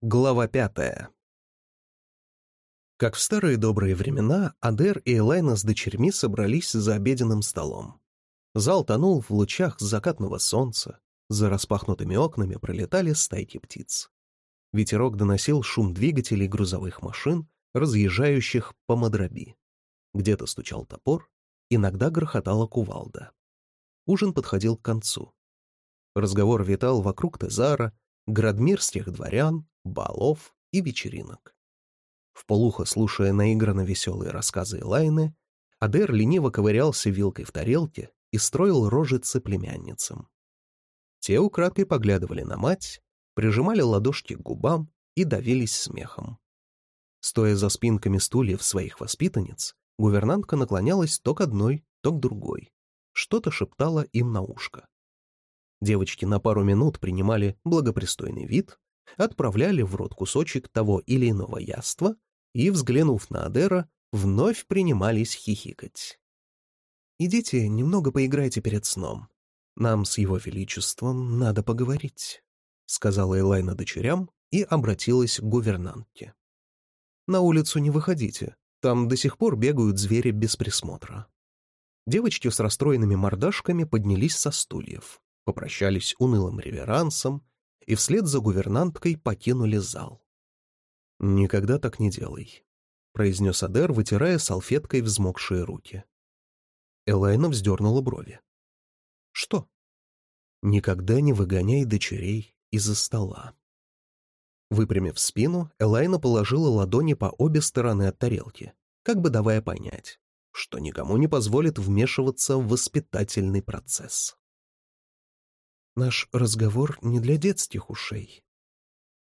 Глава пятая. Как в старые добрые времена, Адер и Элайна с дочерьми собрались за обеденным столом. Зал тонул в лучах закатного солнца, за распахнутыми окнами пролетали стайки птиц. Ветерок доносил шум двигателей грузовых машин, разъезжающих по Мадраби. Где-то стучал топор, иногда грохотала кувалда. Ужин подходил к концу. Разговор витал вокруг Тезара, градмирских дворян, балов и вечеринок. В полухо слушая наигранно веселые рассказы Элайны, Адер лениво ковырялся вилкой в тарелке и строил рожицы племянницам. Те украдкой поглядывали на мать, прижимали ладошки к губам и давились смехом. Стоя за спинками стульев своих воспитанниц, гувернантка наклонялась то к одной, то к другой. Что-то шептала им на ушко. Девочки на пару минут принимали благопристойный вид, отправляли в рот кусочек того или иного яства и, взглянув на Адера, вновь принимались хихикать. «Идите, немного поиграйте перед сном. Нам с его величеством надо поговорить», — сказала Элайна дочерям и обратилась к гувернантке. «На улицу не выходите, там до сих пор бегают звери без присмотра». Девочки с расстроенными мордашками поднялись со стульев, попрощались унылым реверансом и вслед за гувернанткой покинули зал. «Никогда так не делай», — произнес Адер, вытирая салфеткой взмокшие руки. Элайна вздернула брови. «Что?» «Никогда не выгоняй дочерей из-за стола». Выпрямив спину, Элайна положила ладони по обе стороны от тарелки, как бы давая понять, что никому не позволит вмешиваться в воспитательный процесс. Наш разговор не для детских ушей.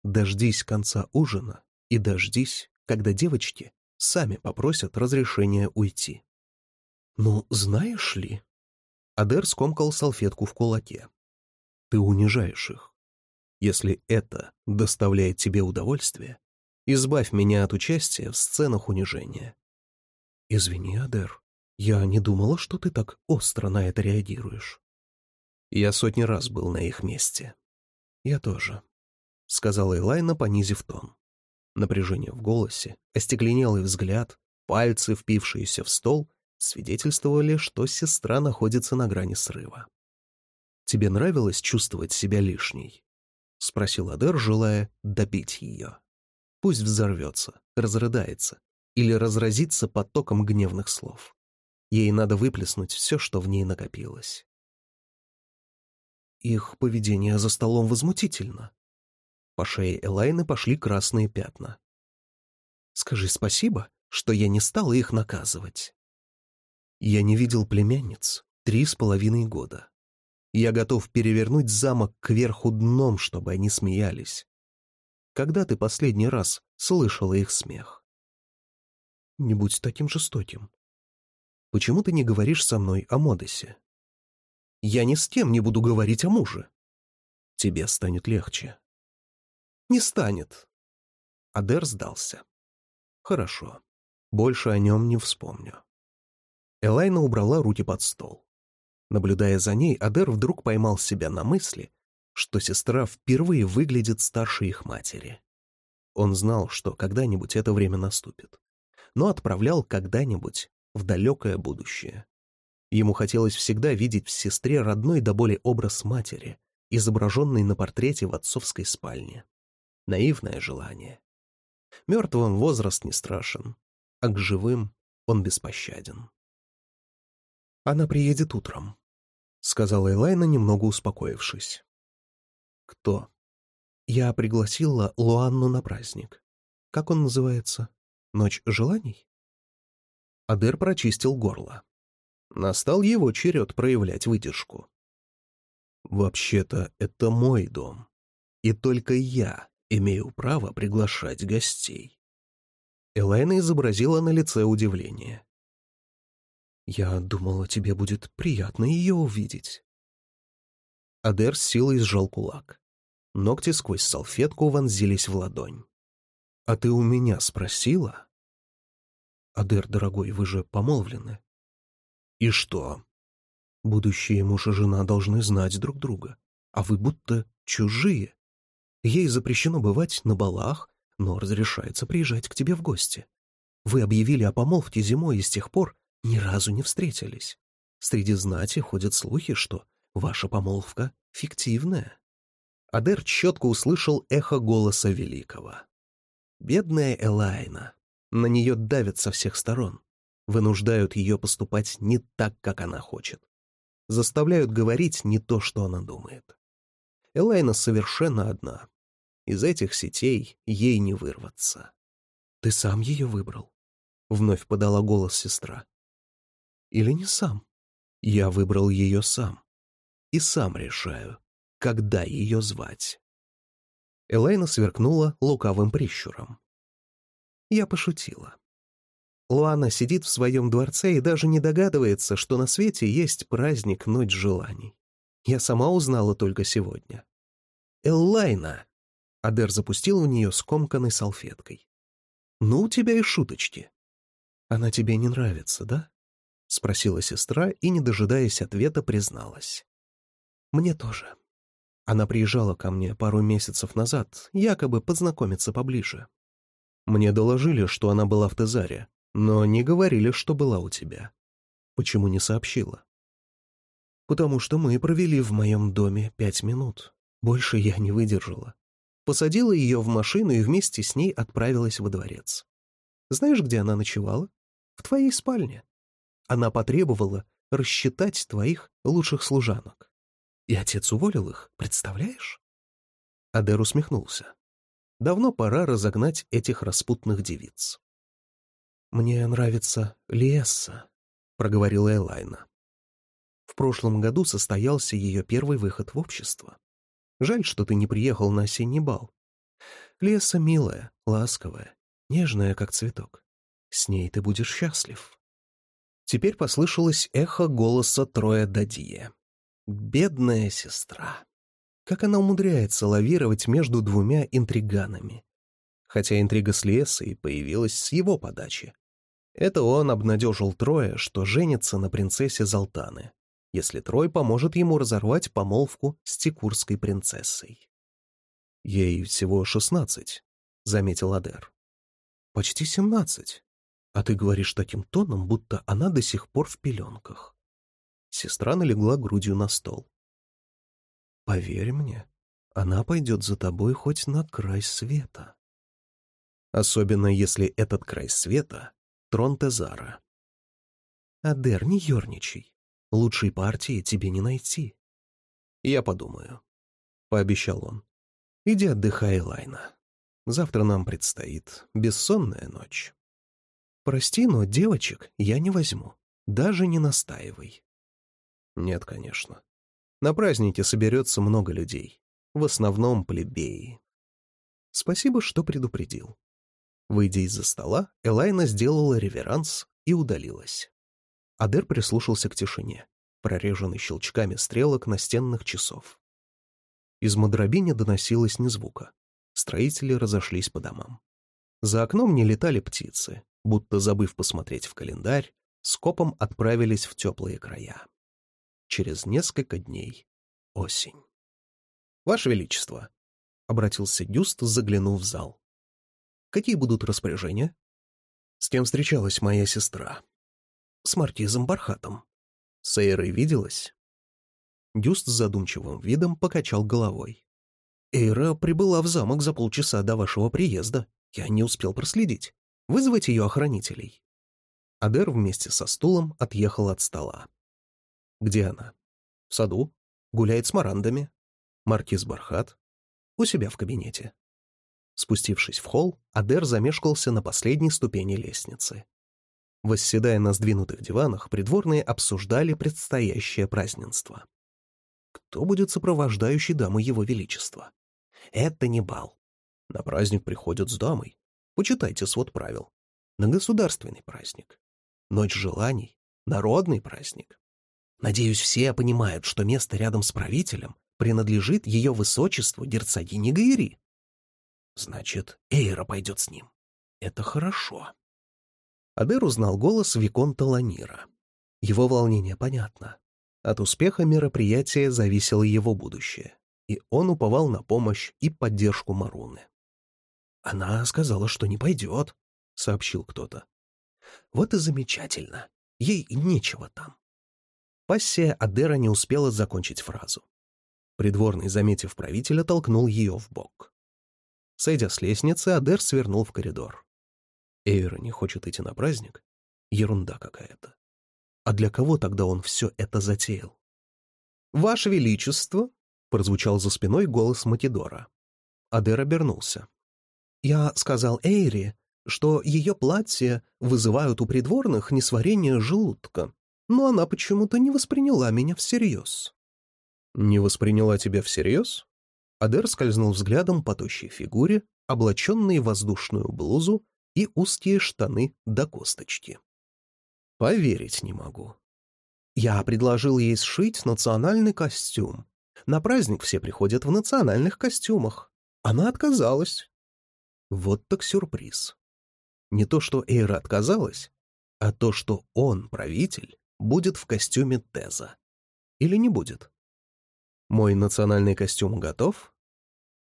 Дождись конца ужина и дождись, когда девочки сами попросят разрешения уйти. Ну, знаешь ли... Адер скомкал салфетку в кулаке. Ты унижаешь их. Если это доставляет тебе удовольствие, избавь меня от участия в сценах унижения. Извини, Адер, я не думала, что ты так остро на это реагируешь. Я сотни раз был на их месте. Я тоже, — сказала Элайна, понизив тон. Напряжение в голосе, остекленелый взгляд, пальцы, впившиеся в стол, свидетельствовали, что сестра находится на грани срыва. «Тебе нравилось чувствовать себя лишней?» — спросил Адер, желая добить ее. Пусть взорвется, разрыдается или разразится потоком гневных слов. Ей надо выплеснуть все, что в ней накопилось. Их поведение за столом возмутительно. По шее Элайны пошли красные пятна. «Скажи спасибо, что я не стала их наказывать». Я не видел племянниц три с половиной года. Я готов перевернуть замок кверху дном, чтобы они смеялись. Когда ты последний раз слышала их смех? Не будь таким жестоким. Почему ты не говоришь со мной о Модесе? Я ни с кем не буду говорить о муже. Тебе станет легче. Не станет. Адер сдался. Хорошо. Больше о нем не вспомню. Элайна убрала руки под стол. Наблюдая за ней, Адер вдруг поймал себя на мысли, что сестра впервые выглядит старше их матери. Он знал, что когда-нибудь это время наступит, но отправлял когда-нибудь в далекое будущее. Ему хотелось всегда видеть в сестре родной до боли образ матери, изображенный на портрете в отцовской спальне. Наивное желание. Мертвым возраст не страшен, а к живым он беспощаден. «Она приедет утром», — сказала Элайна, немного успокоившись. «Кто?» «Я пригласила Луанну на праздник. Как он называется? Ночь желаний?» Адер прочистил горло. Настал его черед проявлять выдержку. «Вообще-то это мой дом, и только я имею право приглашать гостей». Элайна изобразила на лице удивление. «Я думала, тебе будет приятно ее увидеть». Адер с силой сжал кулак. Ногти сквозь салфетку вонзились в ладонь. «А ты у меня спросила?» «Адер, дорогой, вы же помолвлены?» И что? Будущие муж и жена должны знать друг друга, а вы будто чужие. Ей запрещено бывать на балах, но разрешается приезжать к тебе в гости. Вы объявили о помолвке зимой и с тех пор ни разу не встретились. Среди знати ходят слухи, что ваша помолвка фиктивная. Адер четко услышал эхо голоса Великого. Бедная Элайна. На нее давят со всех сторон. Вынуждают ее поступать не так, как она хочет. Заставляют говорить не то, что она думает. Элайна совершенно одна. Из этих сетей ей не вырваться. «Ты сам ее выбрал?» — вновь подала голос сестра. «Или не сам?» «Я выбрал ее сам. И сам решаю, когда ее звать». Элайна сверкнула лукавым прищуром. Я пошутила. Луана сидит в своем дворце и даже не догадывается, что на свете есть праздник Ночь желаний. Я сама узнала только сегодня. «Эллайна!» — Адер запустил в нее скомканной салфеткой. «Ну, у тебя и шуточки». «Она тебе не нравится, да?» — спросила сестра и, не дожидаясь ответа, призналась. «Мне тоже». Она приезжала ко мне пару месяцев назад, якобы познакомиться поближе. Мне доложили, что она была в Тезаре, но не говорили, что была у тебя. Почему не сообщила? Потому что мы провели в моем доме пять минут. Больше я не выдержала. Посадила ее в машину и вместе с ней отправилась во дворец. Знаешь, где она ночевала? В твоей спальне. Она потребовала рассчитать твоих лучших служанок. И отец уволил их, представляешь? Адер усмехнулся. Давно пора разогнать этих распутных девиц. «Мне нравится Лиесса», — проговорила Элайна. В прошлом году состоялся ее первый выход в общество. Жаль, что ты не приехал на осенний бал. Леса милая, ласковая, нежная, как цветок. С ней ты будешь счастлив. Теперь послышалось эхо голоса Троя Дадье. Бедная сестра. Как она умудряется лавировать между двумя интриганами. Хотя интрига с Лесой появилась с его подачи. Это он обнадежил Троя, что женится на принцессе Залтаны, если Трой поможет ему разорвать помолвку с текурской принцессой. «Ей всего шестнадцать», — заметил Адер. «Почти семнадцать. А ты говоришь таким тоном, будто она до сих пор в пеленках». Сестра налегла грудью на стол. «Поверь мне, она пойдет за тобой хоть на край света. Особенно если этот край света Трон Тезара. Адер, не ерничай. Лучшей партии тебе не найти. Я подумаю, — пообещал он. Иди отдыхай, Лайна. Завтра нам предстоит бессонная ночь. Прости, но девочек я не возьму. Даже не настаивай. Нет, конечно. На празднике соберется много людей. В основном плебеи. Спасибо, что предупредил. Выйдя из-за стола, Элайна сделала реверанс и удалилась. Адер прислушался к тишине, прореженной щелчками стрелок настенных часов. Из Мадробиня доносилось ни звука. Строители разошлись по домам. За окном не летали птицы, будто, забыв посмотреть в календарь, скопом отправились в теплые края. Через несколько дней — осень. «Ваше Величество!» — обратился Дюст, заглянув в зал. Какие будут распоряжения? С кем встречалась моя сестра? С маркизом Бархатом. С Эйрой виделась? Дюст с задумчивым видом покачал головой. Эйра прибыла в замок за полчаса до вашего приезда. Я не успел проследить. Вызвать ее охранителей. Адер вместе со стулом отъехал от стола. Где она? В саду. Гуляет с марандами. Маркиз Бархат. У себя в кабинете. Спустившись в холл, Адер замешкался на последней ступени лестницы. Восседая на сдвинутых диванах, придворные обсуждали предстоящее празднество. Кто будет сопровождающей дамой его величества? Это не бал. На праздник приходят с дамой. Почитайте свод правил. На государственный праздник. Ночь желаний. Народный праздник. Надеюсь, все понимают, что место рядом с правителем принадлежит ее высочеству герцогине Гаири. Значит, Эйра пойдет с ним. Это хорошо. Адер узнал голос Виконта Ланира. Его волнение понятно. От успеха мероприятия зависело его будущее. и он уповал на помощь и поддержку Маруны. «Она сказала, что не пойдет», — сообщил кто-то. «Вот и замечательно. Ей нечего там». Пассия Адера не успела закончить фразу. Придворный, заметив правителя, толкнул ее в бок. Сойдя с лестницы, Адер свернул в коридор. Эйра не хочет идти на праздник? Ерунда какая-то. А для кого тогда он все это затеял? «Ваше Величество!» — прозвучал за спиной голос Матидора. Адер обернулся. «Я сказал Эйре, что ее платья вызывают у придворных несварение желудка, но она почему-то не восприняла меня всерьез». «Не восприняла тебя всерьез?» Адер скользнул взглядом по тощей фигуре, облаченной в воздушную блузу и узкие штаны до косточки. «Поверить не могу. Я предложил ей сшить национальный костюм. На праздник все приходят в национальных костюмах. Она отказалась. Вот так сюрприз. Не то, что Эйра отказалась, а то, что он, правитель, будет в костюме Теза. Или не будет? Мой национальный костюм готов?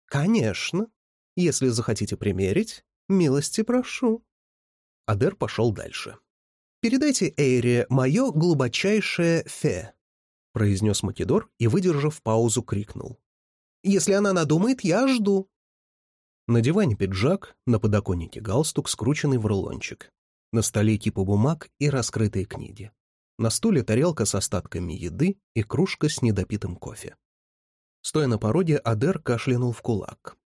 Конечно. Если захотите примерить, милости прошу. Адер пошел дальше. «Передайте Эйре мое глубочайшее фе», — произнес Македор и, выдержав паузу, крикнул. «Если она надумает, я жду». На диване пиджак, на подоконнике галстук, скрученный в рулончик. На столе кипа бумаг и раскрытые книги. На стуле тарелка с остатками еды и кружка с недопитым кофе. Стоя на пороге, Адер кашлянул в кулак.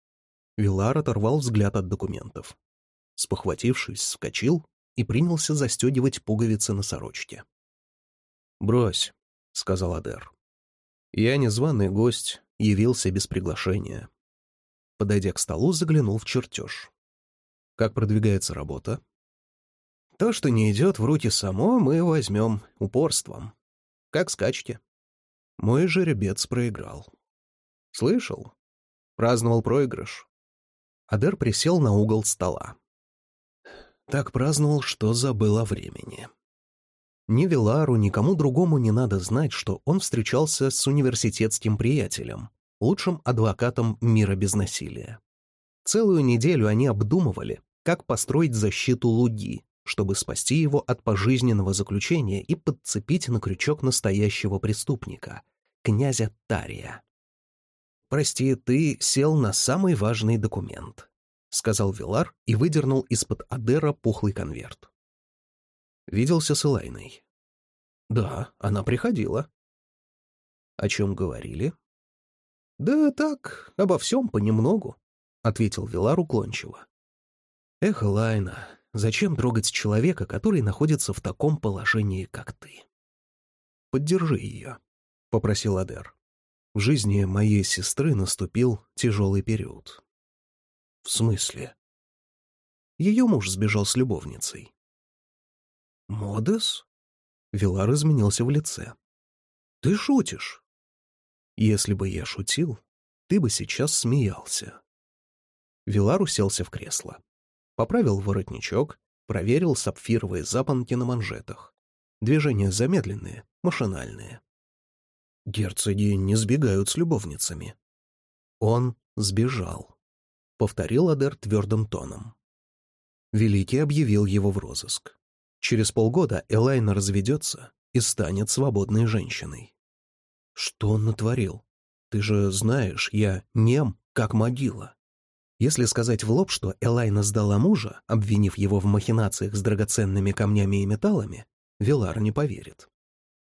Вилар оторвал взгляд от документов. Спохватившись, вскочил и принялся застегивать пуговицы на сорочке. «Брось», — сказал Адер. «Я незваный гость, явился без приглашения». Подойдя к столу, заглянул в чертеж. «Как продвигается работа?» «То, что не идет в руки само, мы возьмем упорством. Как скачки». Мой жеребец проиграл. «Слышал?» Праздновал проигрыш. Адер присел на угол стола. Так праздновал, что забыл о времени. Ни Вилару, никому другому не надо знать, что он встречался с университетским приятелем, лучшим адвокатом мира без насилия. Целую неделю они обдумывали, как построить защиту Луги, чтобы спасти его от пожизненного заключения и подцепить на крючок настоящего преступника, князя Тария. «Прости, ты сел на самый важный документ. — сказал Вилар и выдернул из-под Адера пухлый конверт. Виделся с Элайной. «Да, она приходила». «О чем говорили?» «Да так, обо всем понемногу», — ответил Вилар уклончиво. «Эх, Элайна, зачем трогать человека, который находится в таком положении, как ты?» «Поддержи ее», — попросил Адер. «В жизни моей сестры наступил тяжелый период. «В смысле?» Ее муж сбежал с любовницей. «Модес?» Вилар изменился в лице. «Ты шутишь?» «Если бы я шутил, ты бы сейчас смеялся». Вилар уселся в кресло. Поправил воротничок, проверил сапфировые запонки на манжетах. Движения замедленные, машинальные. Герцоги не сбегают с любовницами. Он сбежал. — повторил Адер твердым тоном. Великий объявил его в розыск. Через полгода Элайна разведется и станет свободной женщиной. Что он натворил? Ты же знаешь, я нем, как могила. Если сказать в лоб, что Элайна сдала мужа, обвинив его в махинациях с драгоценными камнями и металлами, Вилар не поверит.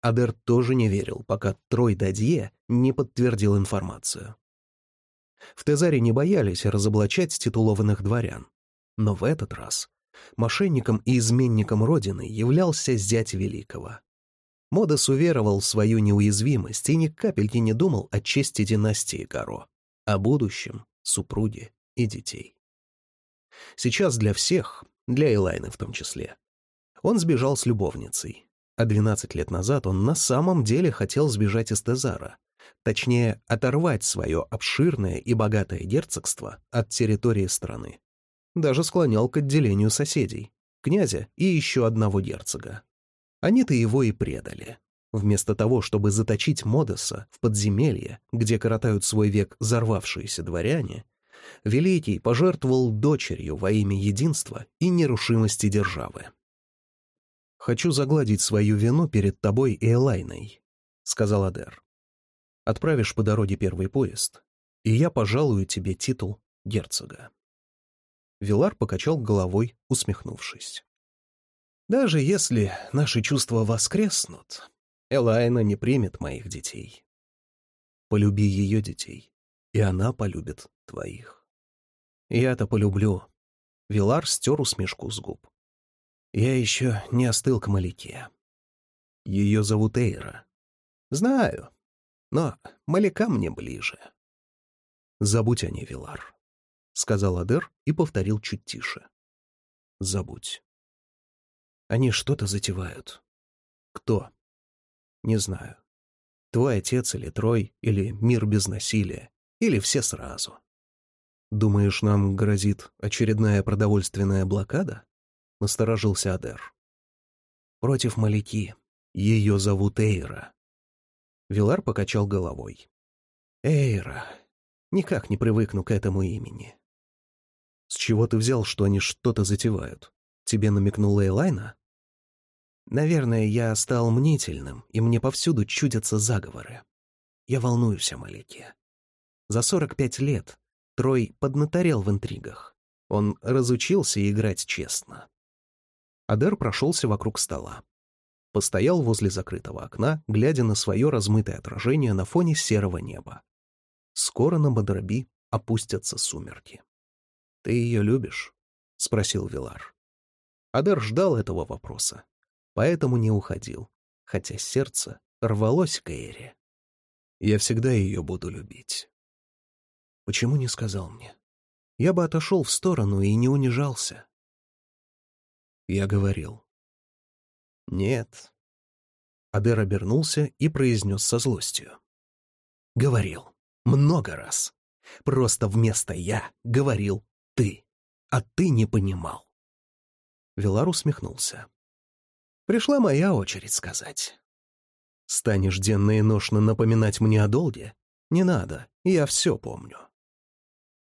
Адер тоже не верил, пока Трой Дадье не подтвердил информацию. В Тезаре не боялись разоблачать титулованных дворян. Но в этот раз мошенником и изменником Родины являлся зять Великого. Модес уверовал в свою неуязвимость и ни капельки не думал о чести династии Гаро, о будущем, супруге и детей. Сейчас для всех, для Элайны в том числе, он сбежал с любовницей, а 12 лет назад он на самом деле хотел сбежать из Тезара, Точнее, оторвать свое обширное и богатое герцогство от территории страны. Даже склонял к отделению соседей, князя и еще одного герцога. Они-то его и предали. Вместо того, чтобы заточить Модеса в подземелье, где коротают свой век взорвавшиеся дворяне, Великий пожертвовал дочерью во имя единства и нерушимости державы. «Хочу загладить свою вину перед тобой и Элайной», — сказал Адер. «Отправишь по дороге первый поезд, и я пожалую тебе титул герцога». Вилар покачал головой, усмехнувшись. «Даже если наши чувства воскреснут, Элайна не примет моих детей. Полюби ее детей, и она полюбит твоих. Я-то полюблю. Вилар стер усмешку с губ. Я еще не остыл к Маляке. Ее зовут Эйра. Знаю, но Маляка мне ближе. Забудь о ней, Вилар, — сказал Адер и повторил чуть тише. Забудь. Они что-то затевают. Кто? Не знаю. Твой отец или Трой, или мир без насилия, или все сразу. Думаешь, нам грозит очередная продовольственная блокада? Насторожился Адер. Против Маляки. Ее зовут Эйра. Вилар покачал головой. Эйра. Никак не привыкну к этому имени. С чего ты взял, что они что-то затевают? Тебе намекнула Элайна? Наверное, я стал мнительным, и мне повсюду чудятся заговоры. Я волнуюсь о Маляке. За 45 лет Трой поднаторел в интригах. Он разучился играть честно. Адер прошелся вокруг стола. Постоял возле закрытого окна, глядя на свое размытое отражение на фоне серого неба. Скоро на Бодроби опустятся сумерки. «Ты ее любишь?» — спросил Вилар. Адер ждал этого вопроса поэтому не уходил, хотя сердце рвалось к Эйре. Я всегда ее буду любить. Почему не сказал мне? Я бы отошел в сторону и не унижался. Я говорил. Нет. Адер обернулся и произнес со злостью. Говорил. Много раз. Просто вместо «я» говорил «ты», а ты не понимал. Вилар усмехнулся. Пришла моя очередь сказать. Станешь денно и ношно напоминать мне о долге? Не надо, я все помню.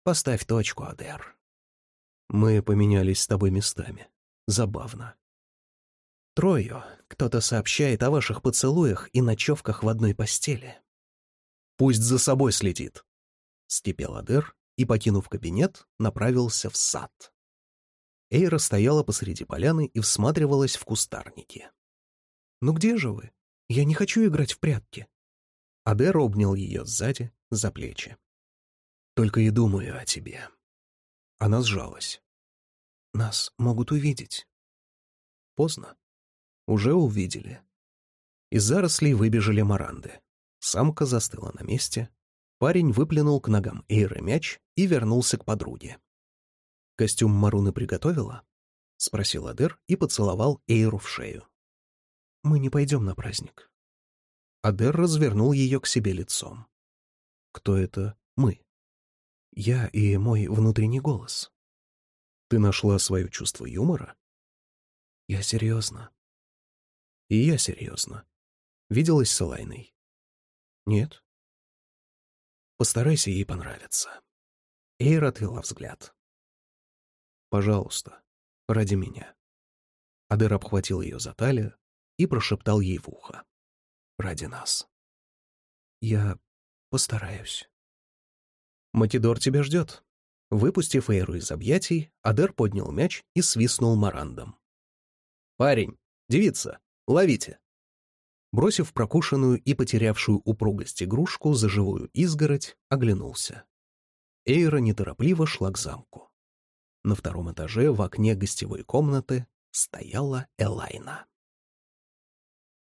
Поставь точку, Адер. Мы поменялись с тобой местами. Забавно. Трою кто-то сообщает о ваших поцелуях и ночевках в одной постели. Пусть за собой следит. Скипел Адер и, покинув кабинет, направился в сад. Эйра стояла посреди поляны и всматривалась в кустарники. «Ну где же вы? Я не хочу играть в прятки». Адер обнял ее сзади, за плечи. «Только и думаю о тебе». Она сжалась. «Нас могут увидеть». Поздно. Уже увидели. Из зарослей выбежали маранды. Самка застыла на месте. Парень выплюнул к ногам Эйры мяч и вернулся к подруге. «Костюм Маруны приготовила?» — спросил Адер и поцеловал Эйру в шею. «Мы не пойдем на праздник». Адер развернул ее к себе лицом. «Кто это мы?» «Я и мой внутренний голос». «Ты нашла свое чувство юмора?» «Я серьезно». «И я серьезно. Виделась с Элайной?» «Нет». «Постарайся ей понравиться». Эйр отвела взгляд. Пожалуйста, ради меня». Адер обхватил ее за талию и прошептал ей в ухо. «Ради нас». «Я постараюсь». «Матидор тебя ждет». Выпустив Эйру из объятий, Адер поднял мяч и свистнул марандом. «Парень, девица, ловите!» Бросив прокушенную и потерявшую упругость игрушку за живую изгородь, оглянулся. Эйра неторопливо шла к замку. На втором этаже в окне гостевой комнаты стояла Элайна.